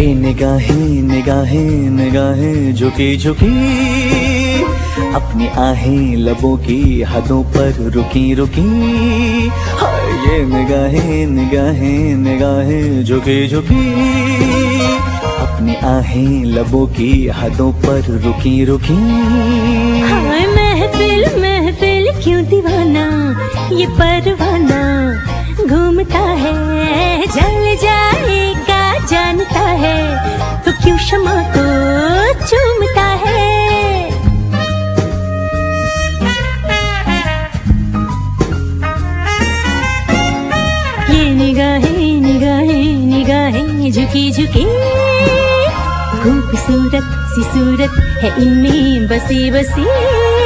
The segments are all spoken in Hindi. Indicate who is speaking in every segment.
Speaker 1: ये निगाहें निगाहें निगाहें झुकी झुकी। अपनी आहें लबों की हदों पर रुकी रुकी। हाय, ये निगाहें निगाहें निगाहें झुकी झुकी। अपनी आहें लबों की हदों पर रुकी रुकी।
Speaker 2: हाय, महफिल महफिल, क्यों दीवाना? ये परवाना क्षमा को चूमता है। ये निगाहें निगाहें निगाहें झुकी झुकी। खूबसूरत सी सूरत है इनमें बसी बसी।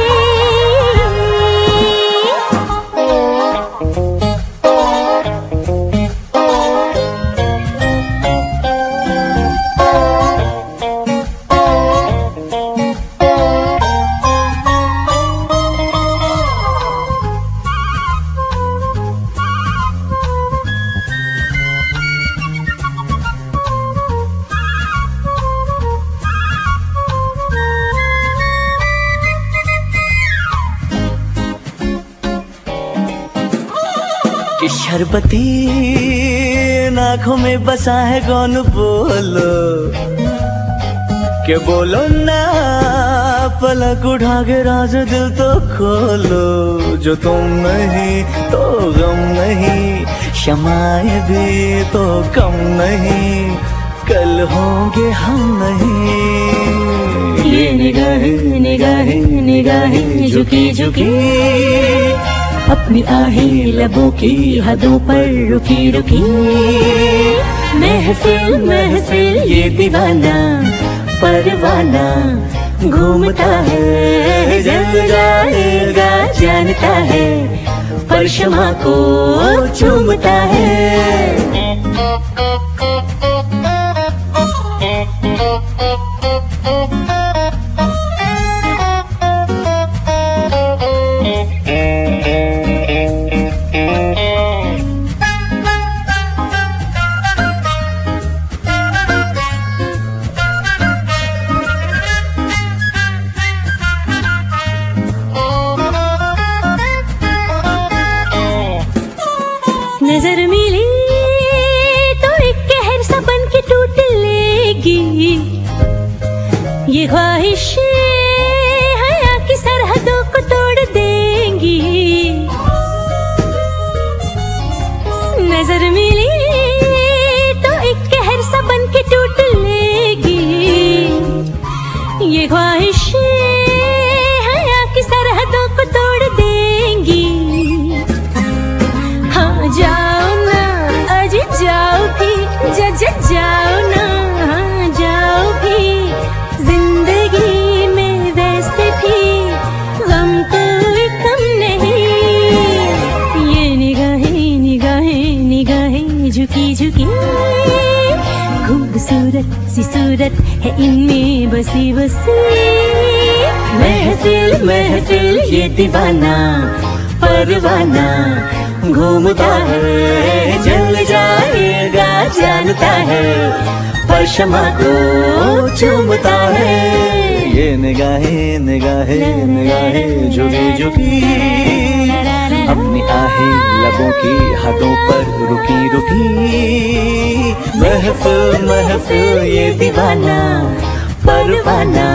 Speaker 1: कि शरबती आँखों में बसा है कौन बोलो? के बोलो ना पलक उठा के राज दिल तो खोलो। जो तुम नहीं तो गम नहीं। शमाए भी तो कम नहीं। कल होंगे हम नहीं।
Speaker 2: ये निगाहें निगाहें निगाहें झुकी। झुकी। अपनी आहें लबों की हदों पर रुकी रुकी। महफिल महफिल, ये दीवाना, परवाना, घूमता है, जल जाएगा, जानता है पर क्षमा को चूमता है। ये ख्वाहिश हया की सरहदों को तोड़ देंगी। नज़र मिली तो एक कहर सा बन के टूट लेगी। ये ख्वाहिश खूबसूरत सी सूरत है इनमें बसी बसी। महफिल महफिल ये दीवाना परवाना। घूमता है जल जाएगा जानता है। पर क्षमा को चूमता है।
Speaker 1: ये निगाहें निगाहें निगाहें झुकी झुकी। अपनी आहें लबों की हदों पर रुकी रुकी। महफिल महफिल ये दीवाना, परवाना,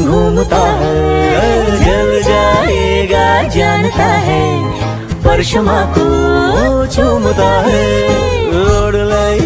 Speaker 1: घूमता है, जल जाएगा, जानता है पर क्षमा को चूमता है लोड़ लाई